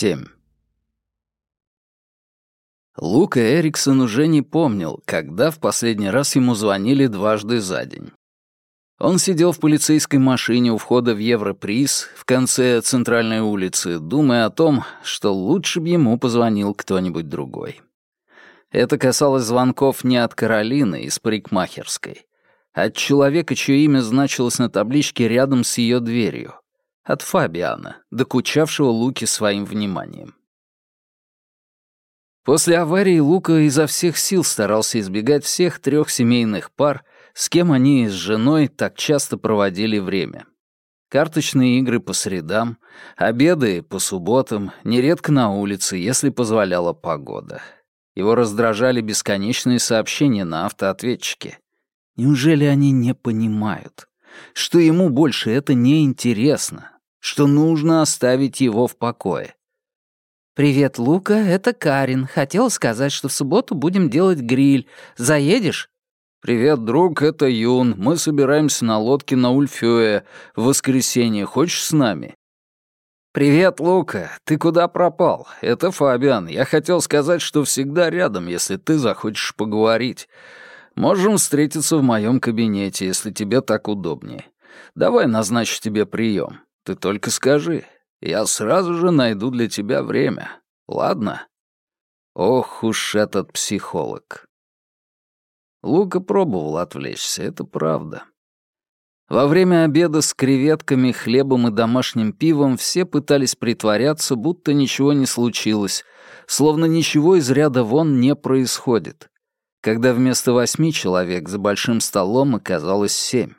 7. Лука Эриксон уже не помнил, когда в последний раз ему звонили дважды за день. Он сидел в полицейской машине у входа в Европриз в конце центральной улицы, думая о том, что лучше бы ему позвонил кто-нибудь другой. Это касалось звонков не от Каролины из парикмахерской, а от человека, чье имя значилось на табличке рядом с ее дверью, от Фабиана, докучавшего Луки своим вниманием. После аварии Лука изо всех сил старался избегать всех трех семейных пар, с кем они с женой так часто проводили время. Карточные игры по средам, обеды по субботам, нередко на улице, если позволяла погода. Его раздражали бесконечные сообщения на автоответчике. Неужели они не понимают, что ему больше это не интересно, что нужно оставить его в покое? «Привет, Лука, это Карин. Хотела сказать, что в субботу будем делать гриль. Заедешь?» «Привет, друг, это Юн. Мы собираемся на лодке на Ульфюэ. В воскресенье. Хочешь с нами?» «Привет, Лука. Ты куда пропал? Это Фабиан. Я хотел сказать, что всегда рядом, если ты захочешь поговорить. Можем встретиться в моем кабинете, если тебе так удобнее. Давай назначу тебе прием. Ты только скажи. Я сразу же найду для тебя время. Ладно? Ох уж этот психолог. Лука пробовал отвлечься, это правда. Во время обеда с креветками, хлебом и домашним пивом все пытались притворяться, будто ничего не случилось, словно ничего из ряда вон не происходит, когда вместо восьми человек за большим столом оказалось семь.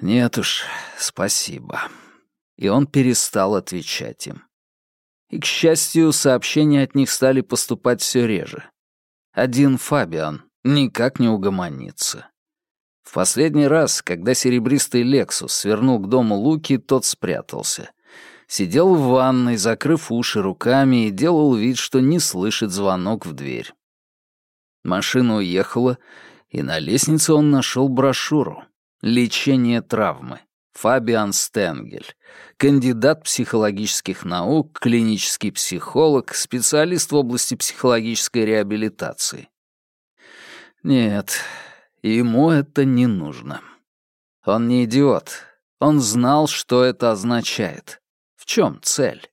Нет уж, спасибо и он перестал отвечать им. И, к счастью, сообщения от них стали поступать все реже. Один Фабиан никак не угомонится. В последний раз, когда серебристый «Лексус» свернул к дому Луки, тот спрятался. Сидел в ванной, закрыв уши руками и делал вид, что не слышит звонок в дверь. Машина уехала, и на лестнице он нашел брошюру «Лечение травмы». Фабиан Стенгель, кандидат психологических наук, клинический психолог, специалист в области психологической реабилитации. Нет, ему это не нужно. Он не идиот. Он знал, что это означает. В чем цель?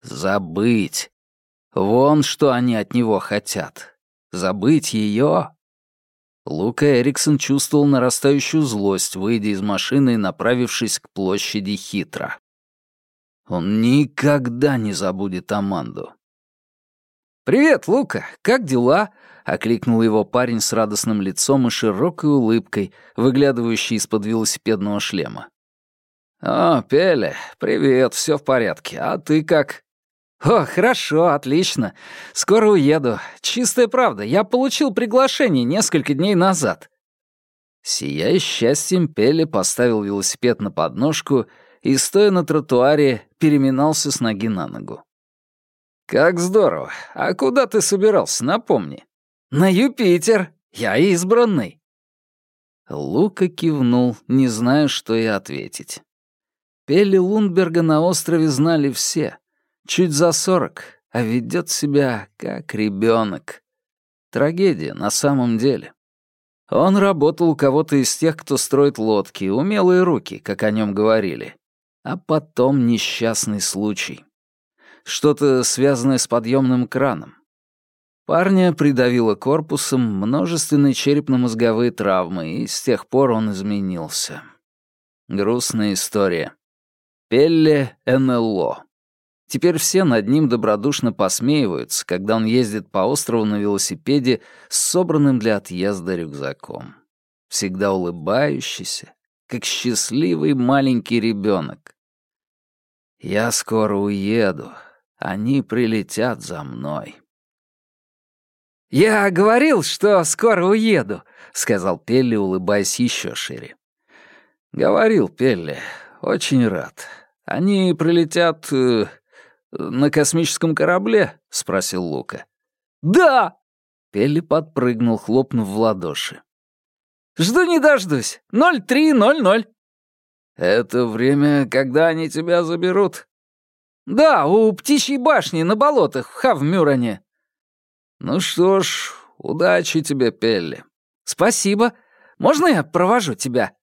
Забыть. Вон что они от него хотят. Забыть ее Лука Эриксон чувствовал нарастающую злость, выйдя из машины и направившись к площади Хитро. Он никогда не забудет Аманду. «Привет, Лука! Как дела?» — окликнул его парень с радостным лицом и широкой улыбкой, выглядывающей из-под велосипедного шлема. «О, Пеле, привет, все в порядке. А ты как?» «О, хорошо, отлично. Скоро уеду. Чистая правда, я получил приглашение несколько дней назад». Сияя счастьем, Пелли поставил велосипед на подножку и, стоя на тротуаре, переминался с ноги на ногу. «Как здорово! А куда ты собирался, напомни?» «На Юпитер! Я избранный!» Лука кивнул, не зная, что и ответить. Пелли Лундберга на острове знали все — Чуть за сорок, а ведет себя как ребенок. Трагедия на самом деле. Он работал у кого-то из тех, кто строит лодки, умелые руки, как о нем говорили. А потом несчастный случай. Что-то связанное с подъемным краном. Парня придавило корпусом множественные черепно-мозговые травмы, и с тех пор он изменился. Грустная история. Пелле НЛО. Теперь все над ним добродушно посмеиваются, когда он ездит по острову на велосипеде с собранным для отъезда рюкзаком. Всегда улыбающийся, как счастливый маленький ребенок. «Я скоро уеду. Они прилетят за мной». «Я говорил, что скоро уеду», — сказал Пелли, улыбаясь еще шире. «Говорил, Пелли. Очень рад. Они прилетят э, «На космическом корабле?» — спросил Лука. «Да!» — Пелли подпрыгнул, хлопнув в ладоши. «Жду не дождусь. Ноль три ноль ноль». «Это время, когда они тебя заберут?» Да, у птичьей башни на болотах в Хавмюране. Ну что ж, удачи тебе, Пелли. Спасибо. Можно я провожу тебя?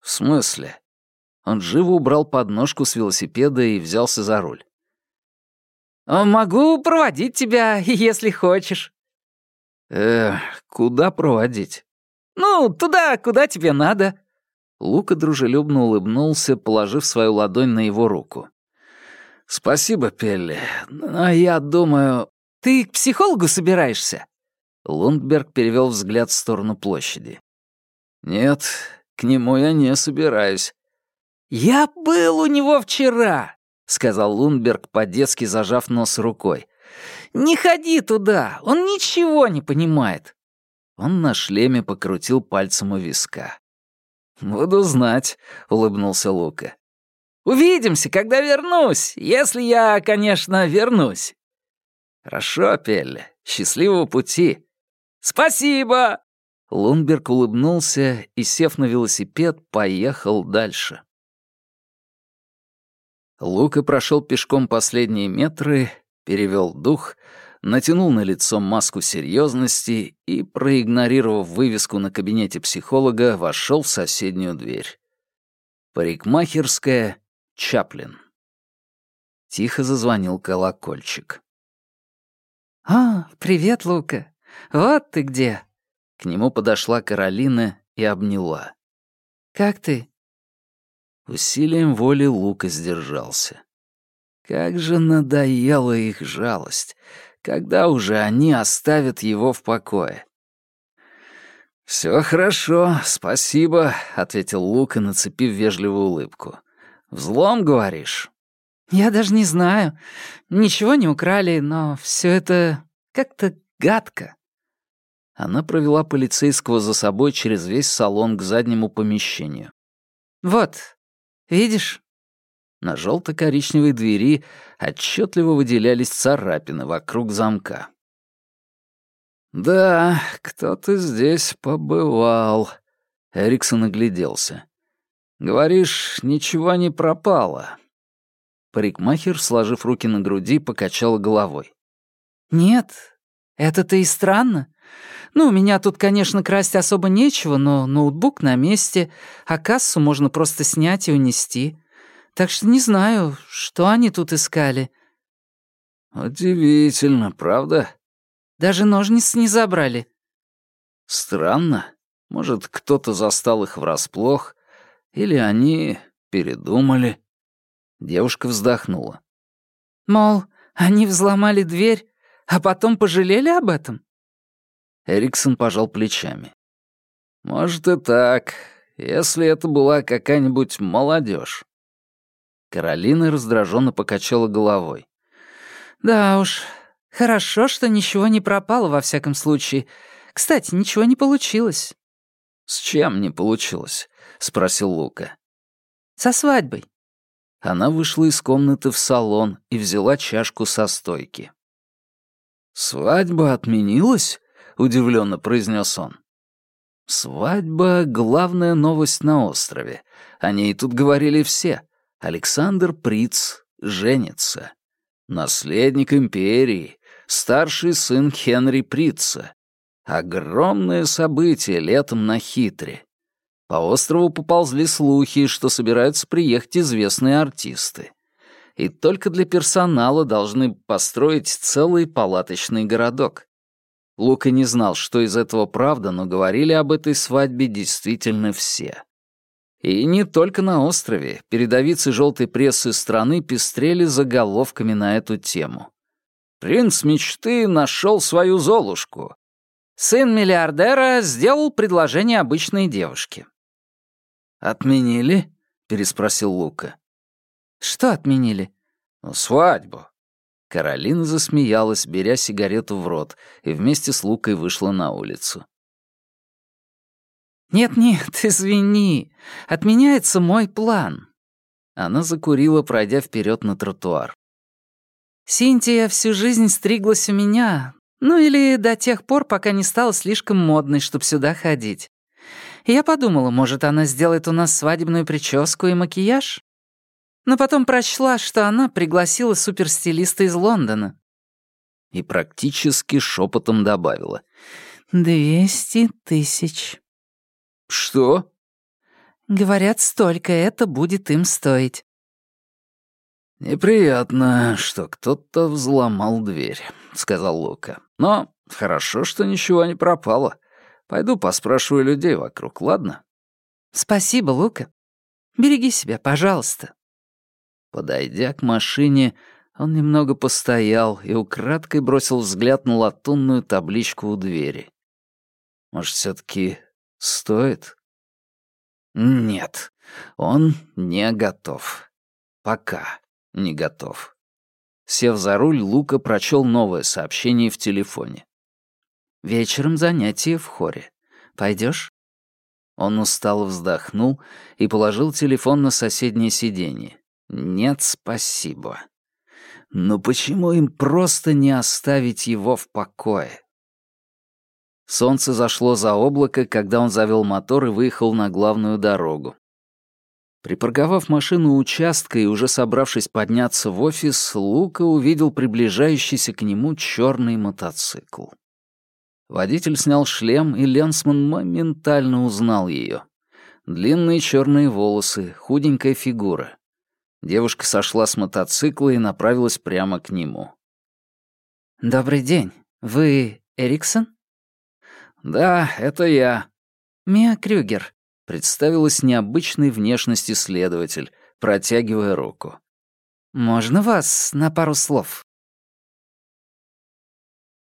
В смысле? Он живо убрал подножку с велосипеда и взялся за руль. «Могу проводить тебя, если хочешь». «Э, куда проводить?» «Ну, туда, куда тебе надо». Лука дружелюбно улыбнулся, положив свою ладонь на его руку. «Спасибо, Пелли, но я думаю...» «Ты к психологу собираешься?» Лундберг перевел взгляд в сторону площади. «Нет, к нему я не собираюсь». «Я был у него вчера», — сказал Лундберг, по-детски зажав нос рукой. «Не ходи туда, он ничего не понимает». Он на шлеме покрутил пальцем у виска. «Буду знать», — улыбнулся Лука. Увидимся, когда вернусь, если я, конечно, вернусь». «Хорошо, Пелли. Счастливого пути». «Спасибо!» Лунберг улыбнулся и, сев на велосипед, поехал дальше. Лука прошел пешком последние метры, перевел дух, натянул на лицо маску серьезности и, проигнорировав вывеску на кабинете психолога, вошел в соседнюю дверь. Парикмахерская Чаплин. Тихо зазвонил колокольчик. «А, привет, Лука. Вот ты где!» К нему подошла Каролина и обняла. «Как ты?» Усилием воли Лука сдержался. Как же надоела их жалость. Когда уже они оставят его в покое? «Все хорошо, спасибо», — ответил Лука, нацепив вежливую улыбку. Взлом, говоришь?» «Я даже не знаю. Ничего не украли, но все это как-то гадко». Она провела полицейского за собой через весь салон к заднему помещению. «Вот, видишь?» На желто-коричневой двери отчетливо выделялись царапины вокруг замка. «Да, кто-то здесь побывал», — Эриксон огляделся. «Говоришь, ничего не пропало?» Парикмахер, сложив руки на груди, покачал головой. «Нет, это-то и странно. Ну, у меня тут, конечно, красть особо нечего, но ноутбук на месте, а кассу можно просто снять и унести. Так что не знаю, что они тут искали». «Удивительно, правда?» «Даже ножницы не забрали». «Странно. Может, кто-то застал их врасплох, или они передумали. Девушка вздохнула. Мол, они взломали дверь, а потом пожалели об этом? Эриксон пожал плечами. Может и так, если это была какая-нибудь молодежь. Каролина раздраженно покачала головой. Да уж, хорошо, что ничего не пропало во всяком случае. Кстати, ничего не получилось. С чем не получилось? — спросил Лука. «Со свадьбой». Она вышла из комнаты в салон и взяла чашку со стойки. «Свадьба отменилась?» — удивленно произнес он. «Свадьба — главная новость на острове. О ней тут говорили все. Александр Приц женится. Наследник империи, старший сын Хенри Прица. Огромное событие летом на Хитре. По острову поползли слухи, что собираются приехать известные артисты. И только для персонала должны построить целый палаточный городок. Лука не знал, что из этого правда, но говорили об этой свадьбе действительно все. И не только на острове. Передовицы желтой прессы страны пестрели заголовками на эту тему. «Принц мечты нашел свою Золушку». Сын миллиардера сделал предложение обычной девушке. «Отменили?» — переспросил Лука. «Что отменили?» «Ну, свадьбу». Каролина засмеялась, беря сигарету в рот, и вместе с Лукой вышла на улицу. «Нет-нет, извини. Отменяется мой план». Она закурила, пройдя вперед на тротуар. «Синтия всю жизнь стриглась у меня, ну или до тех пор, пока не стала слишком модной, чтобы сюда ходить. Я подумала, может, она сделает у нас свадебную прическу и макияж? Но потом прочла, что она пригласила суперстилиста из Лондона. И практически шепотом добавила. «Двести тысяч». «Что?» «Говорят, столько это будет им стоить». «Неприятно, что кто-то взломал дверь», — сказал Лука. «Но хорошо, что ничего не пропало. Пойду поспрашиваю людей вокруг, ладно?» «Спасибо, Лука. Береги себя, пожалуйста». Подойдя к машине, он немного постоял и украдкой бросил взгляд на латунную табличку у двери. Может, все таки стоит? Нет, он не готов. Пока не готов. Сев за руль, Лука прочел новое сообщение в телефоне. «Вечером занятие в хоре. Пойдешь? Он устало вздохнул и положил телефон на соседнее сиденье. «Нет, спасибо». Но почему им просто не оставить его в покое? Солнце зашло за облако, когда он завел мотор и выехал на главную дорогу. Припарковав машину у участка и уже собравшись подняться в офис, Лука увидел приближающийся к нему черный мотоцикл. Водитель снял шлем, и Ленсман моментально узнал ее. Длинные черные волосы, худенькая фигура. Девушка сошла с мотоцикла и направилась прямо к нему. «Добрый день. Вы Эриксон?» «Да, это я». «Мия Крюгер», — представилась необычной внешности следователь, протягивая руку. «Можно вас на пару слов?»